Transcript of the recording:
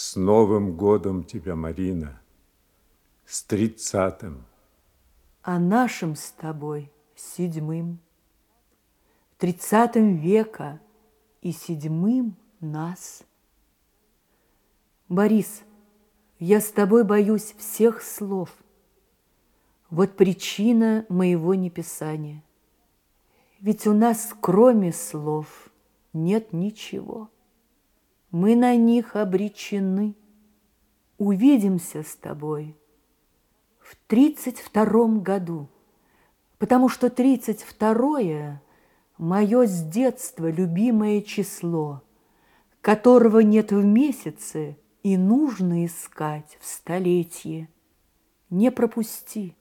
С Новым годом тебя, Марина, с тридцатым. А нашим с тобой седьмым. Тридцатым века и седьмым нас. Борис, я с тобой боюсь всех слов. Вот причина моего неписания. Ведь у нас, кроме слов, нет ничего. Мы на них обречены. Увидимся с тобой в тридцать втором году, потому что тридцать второе – мое с детства любимое число, которого нет в месяце и нужно искать в столетие. Не пропусти.